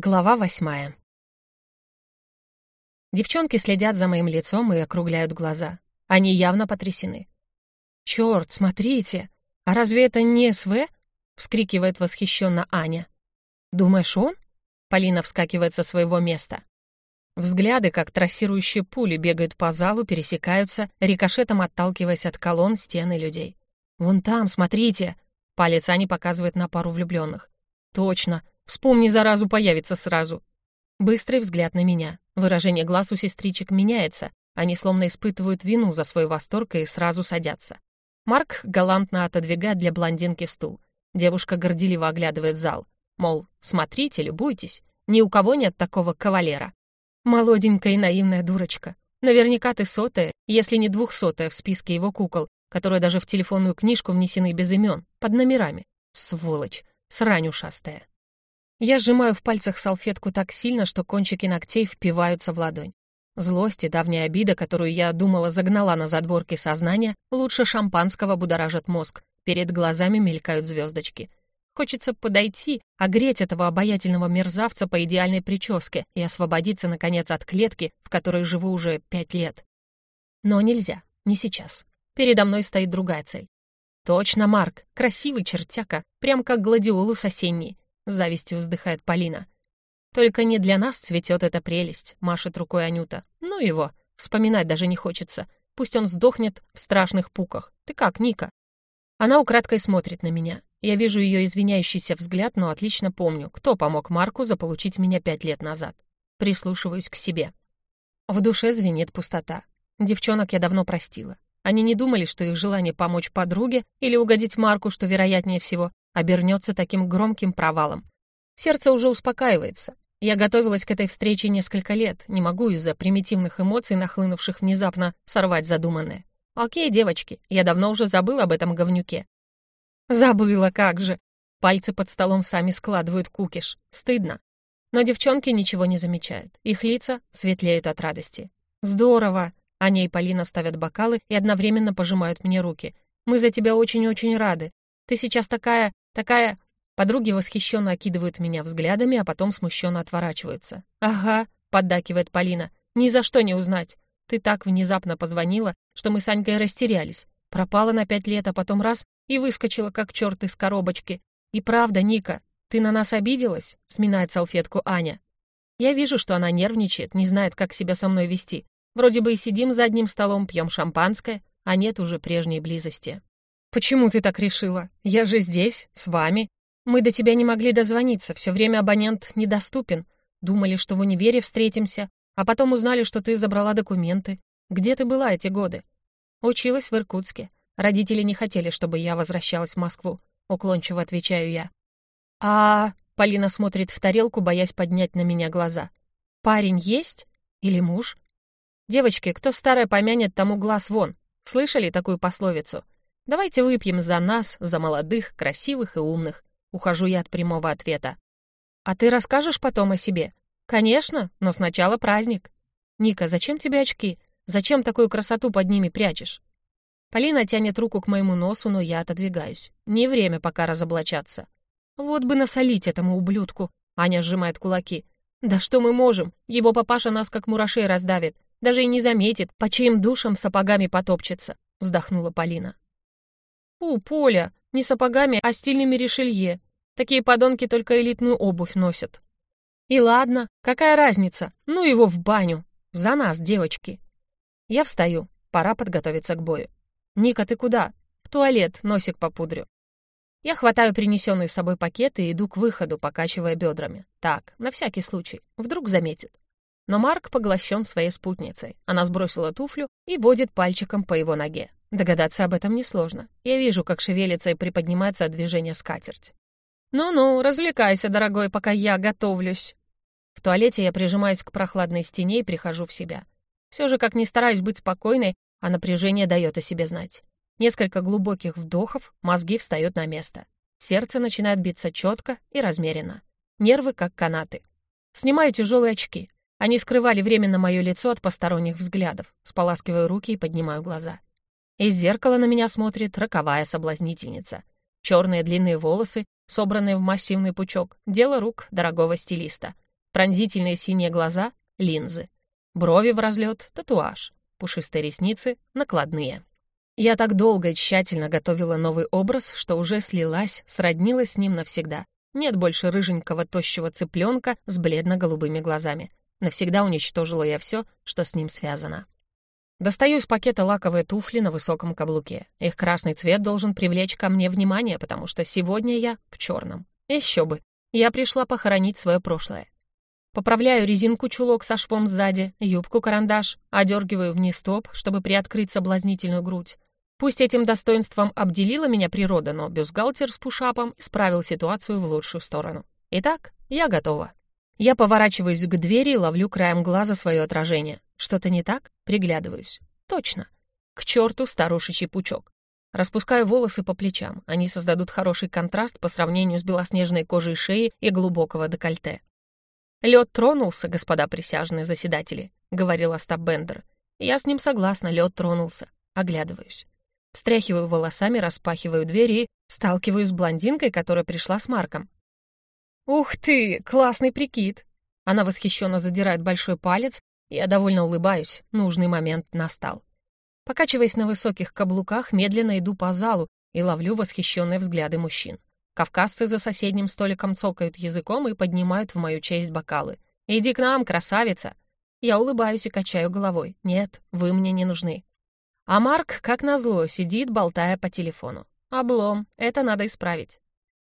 Глава восьмая. Девчонки следят за моим лицом и округляют глаза. Они явно потрясены. «Чёрт, смотрите! А разве это не СВ?» — вскрикивает восхищенно Аня. «Думаешь, он?» — Полина вскакивает со своего места. Взгляды, как трассирующие пули, бегают по залу, пересекаются, рикошетом отталкиваясь от колонн, стены людей. «Вон там, смотрите!» — палец Ани показывает на пару влюбленных. «Точно! Вспомни, заразу появится сразу!» Быстрый взгляд на меня. Выражение глаз у сестричек меняется. Они словно испытывают вину за свой восторг и сразу садятся. Марк галантно отодвигает для блондинки стул. Девушка горделиво оглядывает зал. Мол, смотрите, любуйтесь. Ни у кого нет такого кавалера. Молоденькая и наивная дурочка. Наверняка ты сотая, если не двухсотая в списке его кукол, которые даже в телефонную книжку внесены без имен, под номерами. Сволочь, срань ушастая. Я сжимаю в пальцах салфетку так сильно, что кончики ногтей впиваются в ладонь. Злость и давняя обида, которую я думала загнала на задворки сознания, лучше шампанского будоражат мозг. Перед глазами мелькают звездочки. Хочется подойти, огреть этого обаятельного мерзавца по идеальной прическе и освободиться, наконец, от клетки, в которой живу уже пять лет. Но нельзя, не сейчас. Передо мной стоит другая цель. Точно, Марк, красивый чертяка, прям как гладиолус осенний завистью вздыхает Полина. Только не для нас цветет эта прелесть, машет рукой Анюта. Ну его, вспоминать даже не хочется. Пусть он сдохнет в страшных пуках. Ты как, Ника? Она украдкой смотрит на меня. Я вижу ее извиняющийся взгляд, но отлично помню, кто помог Марку заполучить меня пять лет назад. Прислушиваюсь к себе. В душе звенит пустота. Девчонок я давно простила. Они не думали, что их желание помочь подруге или угодить Марку, что вероятнее всего, обернется таким громким провалом. Сердце уже успокаивается. Я готовилась к этой встрече несколько лет, не могу из-за примитивных эмоций, нахлынувших внезапно, сорвать задуманное. Окей, девочки, я давно уже забыла об этом говнюке. Забыла, как же. Пальцы под столом сами складывают кукиш. Стыдно. Но девчонки ничего не замечают. Их лица светлеют от радости. Здорово. Аня и Полина ставят бокалы и одновременно пожимают мне руки. Мы за тебя очень-очень рады. Ты сейчас такая Такая... Подруги восхищенно окидывают меня взглядами, а потом смущенно отворачиваются. «Ага», — поддакивает Полина, — «ни за что не узнать. Ты так внезапно позвонила, что мы с Анькой растерялись. Пропала на пять лет, а потом раз — и выскочила, как черт из коробочки. И правда, Ника, ты на нас обиделась?» — сминает салфетку Аня. Я вижу, что она нервничает, не знает, как себя со мной вести. Вроде бы и сидим за одним столом, пьем шампанское, а нет уже прежней близости. «Почему ты так решила? Я же здесь, с вами. Мы до тебя не могли дозвониться, все время абонент недоступен. Думали, что в универе встретимся, а потом узнали, что ты забрала документы. Где ты была эти годы?» «Училась в Иркутске. Родители не хотели, чтобы я возвращалась в Москву», — уклончиво отвечаю я. «А...» — Полина смотрит в тарелку, боясь поднять на меня глаза. «Парень есть? Или муж?» «Девочки, кто старое помянет, тому глаз вон. Слышали такую пословицу?» Давайте выпьем за нас, за молодых, красивых и умных. Ухожу я от прямого ответа. А ты расскажешь потом о себе? Конечно, но сначала праздник. Ника, зачем тебе очки? Зачем такую красоту под ними прячешь? Полина тянет руку к моему носу, но я отодвигаюсь. Не время пока разоблачаться. Вот бы насолить этому ублюдку. Аня сжимает кулаки. Да что мы можем? Его папаша нас как мурашей раздавит. Даже и не заметит, по чьим душам сапогами потопчется. Вздохнула Полина. «У, Поля, не сапогами, а стильными решелье. Такие подонки только элитную обувь носят». «И ладно, какая разница? Ну его в баню. За нас, девочки». Я встаю, пора подготовиться к бою. «Ника, ты куда?» «В туалет, носик попудрю». Я хватаю принесенный с собой пакет и иду к выходу, покачивая бедрами. Так, на всякий случай, вдруг заметит. Но Марк поглощен своей спутницей. Она сбросила туфлю и водит пальчиком по его ноге. Догадаться об этом несложно. Я вижу, как шевелится и приподнимается от движения скатерть. «Ну-ну, развлекайся, дорогой, пока я готовлюсь». В туалете я прижимаюсь к прохладной стене и прихожу в себя. Все же, как ни стараюсь быть спокойной, а напряжение дает о себе знать. Несколько глубоких вдохов, мозги встают на место. Сердце начинает биться четко и размеренно. Нервы как канаты. Снимаю тяжелые очки. Они скрывали временно мое лицо от посторонних взглядов. Споласкиваю руки и поднимаю глаза. Из зеркала на меня смотрит роковая соблазнительница. Черные длинные волосы, собранные в массивный пучок, дело рук дорогого стилиста. пронзительные синие глаза — линзы, брови в разлет — татуаж, пушистые ресницы — накладные. Я так долго и тщательно готовила новый образ, что уже слилась, сроднилась с ним навсегда. Нет больше рыженького тощего цыпленка с бледно-голубыми глазами. Навсегда уничтожила я все, что с ним связано. Достаю из пакета лаковые туфли на высоком каблуке. Их красный цвет должен привлечь ко мне внимание, потому что сегодня я в черном. Еще бы. Я пришла похоронить свое прошлое. Поправляю резинку чулок со швом сзади, юбку-карандаш, одергиваю вниз топ, чтобы приоткрыть соблазнительную грудь. Пусть этим достоинством обделила меня природа, но бюстгальтер с пушапом исправил ситуацию в лучшую сторону. Итак, я готова. Я поворачиваюсь к двери и ловлю краем глаза свое отражение. Что-то не так? Приглядываюсь. Точно. К черту старушечий пучок. Распускаю волосы по плечам. Они создадут хороший контраст по сравнению с белоснежной кожей шеи и глубокого декольте. «Лед тронулся, господа присяжные заседатели», — говорил Остап Бендер. «Я с ним согласна, лед тронулся. Оглядываюсь. Встряхиваю волосами, распахиваю дверь и сталкиваюсь с блондинкой, которая пришла с Марком. «Ух ты, классный прикид!» Она восхищенно задирает большой палец, я довольно улыбаюсь, нужный момент настал. Покачиваясь на высоких каблуках, медленно иду по залу и ловлю восхищенные взгляды мужчин. Кавказцы за соседним столиком цокают языком и поднимают в мою честь бокалы. «Иди к нам, красавица!» Я улыбаюсь и качаю головой. «Нет, вы мне не нужны. А Марк, как назло, сидит, болтая по телефону. Облом, это надо исправить.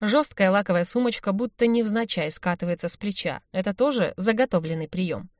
Жесткая лаковая сумочка будто невзначай скатывается с плеча. Это тоже заготовленный прием.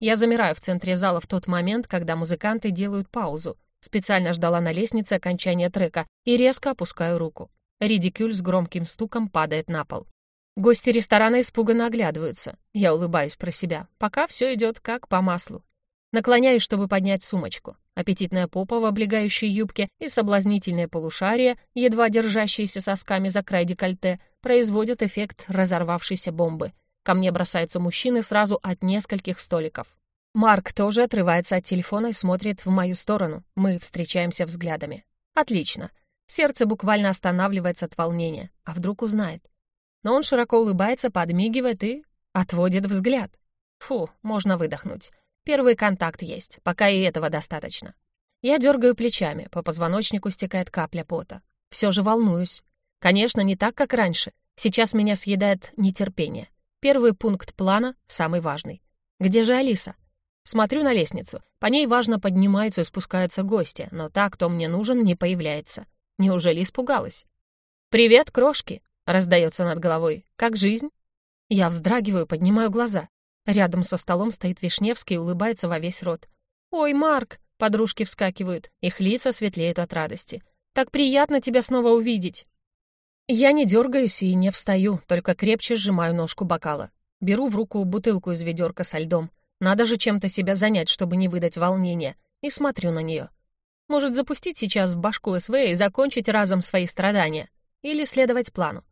Я замираю в центре зала в тот момент, когда музыканты делают паузу. Специально ждала на лестнице окончания трека и резко опускаю руку. Редикюль с громким стуком падает на пол. Гости ресторана испуганно оглядываются. Я улыбаюсь про себя. Пока все идет как по маслу. Наклоняюсь, чтобы поднять сумочку. Аппетитная попа в облегающей юбке и соблазнительное полушарие, едва держащиеся сосками за край декольте, производят эффект разорвавшейся бомбы. Ко мне бросаются мужчины сразу от нескольких столиков. Марк тоже отрывается от телефона и смотрит в мою сторону. Мы встречаемся взглядами. Отлично. Сердце буквально останавливается от волнения. А вдруг узнает? Но он широко улыбается, подмигивает и отводит взгляд. Фу, можно выдохнуть. Первый контакт есть, пока и этого достаточно. Я дергаю плечами, по позвоночнику стекает капля пота. Все же волнуюсь. Конечно, не так, как раньше. Сейчас меня съедает нетерпение. Первый пункт плана — самый важный. Где же Алиса? Смотрю на лестницу. По ней важно поднимаются и спускаются гости, но та, кто мне нужен, не появляется. Неужели испугалась? «Привет, крошки!» — раздается над головой. «Как жизнь?» Я вздрагиваю, поднимаю глаза. Рядом со столом стоит Вишневский и улыбается во весь рот. «Ой, Марк!» — подружки вскакивают, их лица светлеют от радости. «Так приятно тебя снова увидеть!» Я не дергаюсь и не встаю, только крепче сжимаю ножку бокала. Беру в руку бутылку из ведерка со льдом. Надо же чем-то себя занять, чтобы не выдать волнения, и смотрю на нее. Может, запустить сейчас в башку СВ и закончить разом свои страдания? Или следовать плану?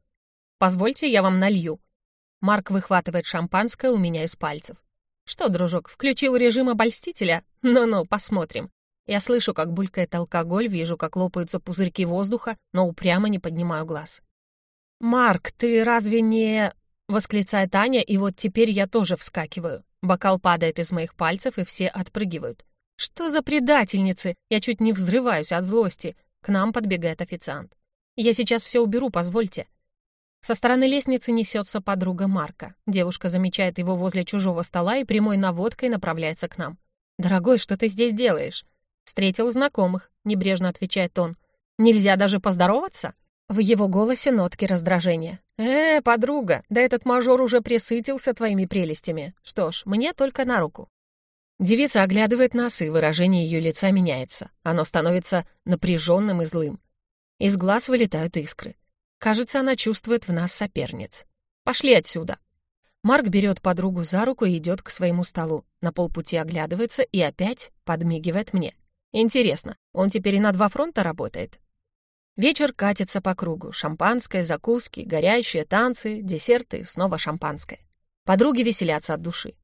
Позвольте, я вам налью. Марк выхватывает шампанское у меня из пальцев. «Что, дружок, включил режим обольстителя? Ну-ну, посмотрим». Я слышу, как булькает алкоголь, вижу, как лопаются пузырьки воздуха, но упрямо не поднимаю глаз. «Марк, ты разве не...» — восклицает Аня, и вот теперь я тоже вскакиваю. Бокал падает из моих пальцев, и все отпрыгивают. «Что за предательницы?» Я чуть не взрываюсь от злости. К нам подбегает официант. «Я сейчас все уберу, позвольте». Со стороны лестницы несется подруга Марка. Девушка замечает его возле чужого стола и прямой наводкой направляется к нам. «Дорогой, что ты здесь делаешь?» «Встретил знакомых», — небрежно отвечает он. «Нельзя даже поздороваться?» В его голосе нотки раздражения. «Э, подруга, да этот мажор уже присытился твоими прелестями. Что ж, мне только на руку». Девица оглядывает нас, и выражение ее лица меняется. Оно становится напряженным и злым. Из глаз вылетают искры. Кажется, она чувствует в нас соперниц. Пошли отсюда. Марк берет подругу за руку и идет к своему столу. На полпути оглядывается и опять подмигивает мне. Интересно, он теперь и на два фронта работает? Вечер катится по кругу. Шампанское, закуски, горящие танцы, десерты, снова шампанское. Подруги веселятся от души.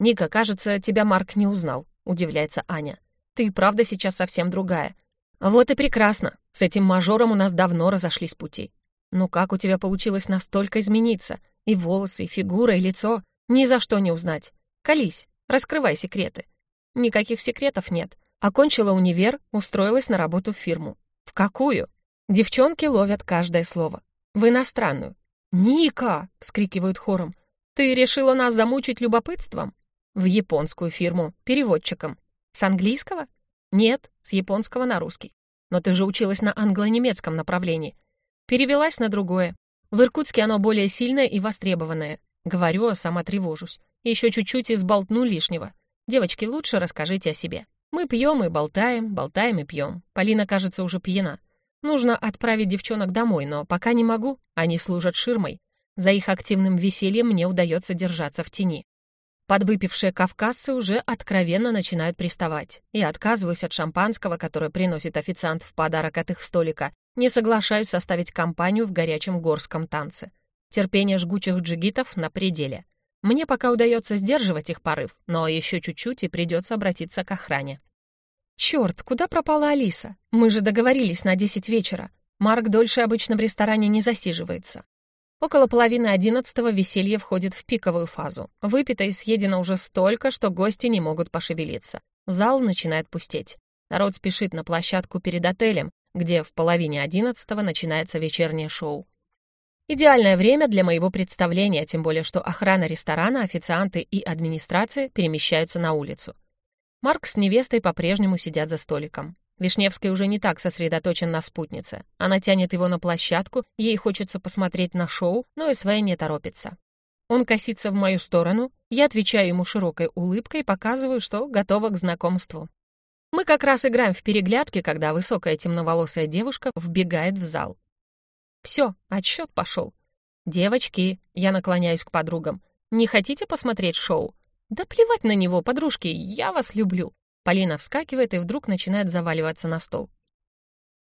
«Ника, кажется, тебя Марк не узнал», — удивляется Аня. «Ты правда сейчас совсем другая». «Вот и прекрасно. С этим мажором у нас давно разошлись пути. «Ну как у тебя получилось настолько измениться? И волосы, и фигура, и лицо. Ни за что не узнать. Колись, раскрывай секреты. Никаких секретов нет. Окончила универ, устроилась на работу в фирму. В какую? Девчонки ловят каждое слово. В иностранную. «Ника!» — вскрикивают хором. «Ты решила нас замучить любопытством?» «В японскую фирму, переводчиком. С английского?» «Нет, с японского на русский. Но ты же училась на англо-немецком направлении. Перевелась на другое. В Иркутске оно более сильное и востребованное. Говорю, а сама тревожусь. Еще чуть-чуть и сболтну лишнего. Девочки, лучше расскажите о себе. Мы пьем и болтаем, болтаем и пьем. Полина, кажется, уже пьяна. Нужно отправить девчонок домой, но пока не могу. Они служат ширмой. За их активным весельем мне удается держаться в тени. Подвыпившие кавказцы уже откровенно начинают приставать. Я отказываюсь от шампанского, которое приносит официант в подарок от их столика, не соглашаюсь составить компанию в горячем горском танце. Терпение жгучих джигитов на пределе. Мне пока удается сдерживать их порыв, но еще чуть-чуть и придется обратиться к охране. Черт, куда пропала Алиса? Мы же договорились на 10 вечера. Марк дольше обычно в ресторане не засиживается. Около половины одиннадцатого веселье входит в пиковую фазу. Выпито и съедено уже столько, что гости не могут пошевелиться. Зал начинает пустеть. Народ спешит на площадку перед отелем, где в половине одиннадцатого начинается вечернее шоу. Идеальное время для моего представления, тем более что охрана ресторана, официанты и администрация перемещаются на улицу. Марк с невестой по-прежнему сидят за столиком. Вишневский уже не так сосредоточен на спутнице. Она тянет его на площадку, ей хочется посмотреть на шоу, но и своя не торопится. Он косится в мою сторону, я отвечаю ему широкой улыбкой и показываю, что готова к знакомству. Мы как раз играем в переглядки, когда высокая темноволосая девушка вбегает в зал. Все, отсчет пошел. «Девочки», — я наклоняюсь к подругам, «не хотите посмотреть шоу?» «Да плевать на него, подружки, я вас люблю». Полина вскакивает и вдруг начинает заваливаться на стол.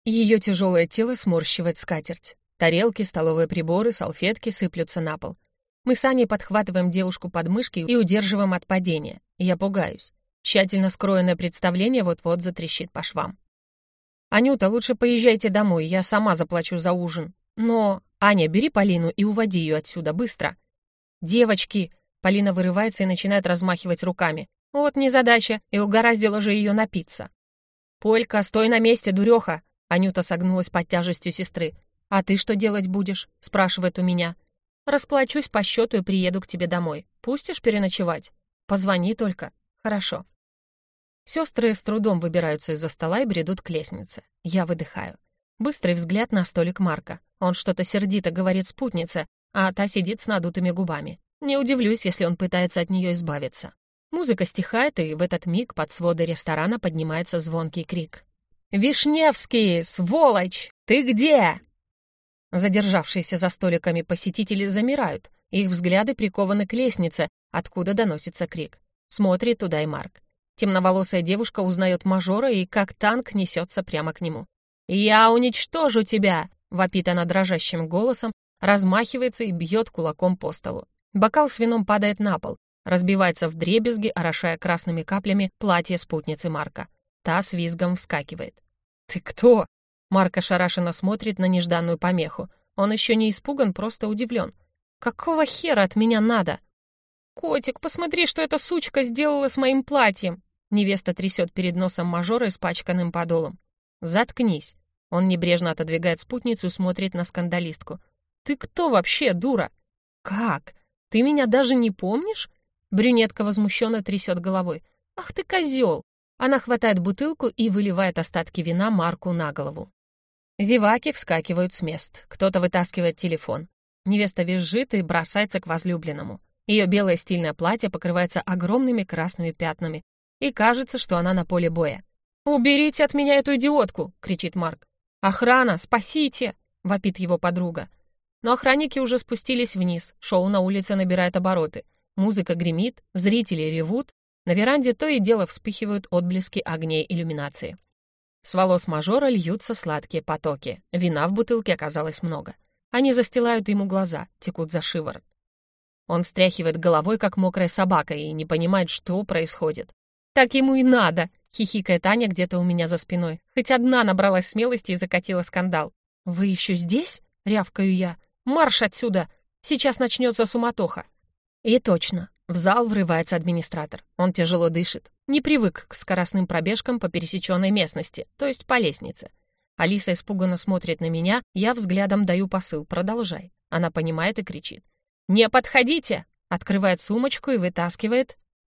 Ее тяжелое тело сморщивает скатерть. Тарелки, столовые приборы, салфетки сыплются на пол. Мы с Аней подхватываем девушку под мышки и удерживаем от падения. Я пугаюсь. Тщательно скроенное представление вот-вот затрещит по швам. «Анюта, лучше поезжайте домой, я сама заплачу за ужин. Но... Аня, бери Полину и уводи ее отсюда, быстро!» «Девочки!» Полина вырывается и начинает размахивать руками. «Вот незадача, и угораздило же ее напиться!» «Полька, стой на месте, дуреха!» Анюта согнулась под тяжестью сестры. «А ты что делать будешь?» — спрашивает у меня. «Расплачусь по счету и приеду к тебе домой. Пустишь переночевать? Позвони только. Хорошо». Сестры с трудом выбираются из-за стола и бредут к лестнице. Я выдыхаю. Быстрый взгляд на столик Марка. Он что-то сердито говорит спутнице, а та сидит с надутыми губами. Не удивлюсь, если он пытается от нее избавиться. Музыка стихает, и в этот миг под своды ресторана поднимается звонкий крик. «Вишневский, сволочь! Ты где?» Задержавшиеся за столиками посетители замирают. Их взгляды прикованы к лестнице, откуда доносится крик. Смотрит туда и Марк. Темноволосая девушка узнает мажора и как танк несется прямо к нему. «Я уничтожу тебя!» — вопит она дрожащим голосом, размахивается и бьет кулаком по столу. Бокал с вином падает на пол, разбивается в дребезги, орошая красными каплями платье спутницы Марка. Та с визгом вскакивает. «Ты кто?» Марк ошарашенно смотрит на нежданную помеху. Он еще не испуган, просто удивлен. «Какого хера от меня надо?» «Котик, посмотри, что эта сучка сделала с моим платьем!» Невеста трясет перед носом мажора испачканным подолом. «Заткнись!» Он небрежно отодвигает спутницу и смотрит на скандалистку. «Ты кто вообще, дура?» «Как? Ты меня даже не помнишь?» Брюнетка возмущенно трясет головой. «Ах ты козел!» Она хватает бутылку и выливает остатки вина Марку на голову. Зеваки вскакивают с мест. Кто-то вытаскивает телефон. Невеста визжит и бросается к возлюбленному. Ее белое стильное платье покрывается огромными красными пятнами, и кажется, что она на поле боя. «Уберите от меня эту идиотку!» — кричит Марк. «Охрана, спасите!» — вопит его подруга. Но охранники уже спустились вниз, шоу на улице набирает обороты. Музыка гремит, зрители ревут, на веранде то и дело вспыхивают отблески огней иллюминации. С волос мажора льются сладкие потоки. Вина в бутылке оказалось много. Они застилают ему глаза, текут за шиворот. Он встряхивает головой, как мокрая собака, и не понимает, что происходит. «Так ему и надо!» — хихикает Аня где-то у меня за спиной. Хоть одна набралась смелости и закатила скандал. «Вы еще здесь?» — рявкаю я. «Марш отсюда! Сейчас начнется суматоха!» И точно, В зал врывается администратор. Он тяжело дышит. Не привык к скоростным пробежкам по пересеченной местности, то есть по лестнице. Алиса испуганно смотрит на меня, я взглядом даю посыл «продолжай». Она понимает и кричит. «Не подходите!» Открывает сумочку и вытаскивает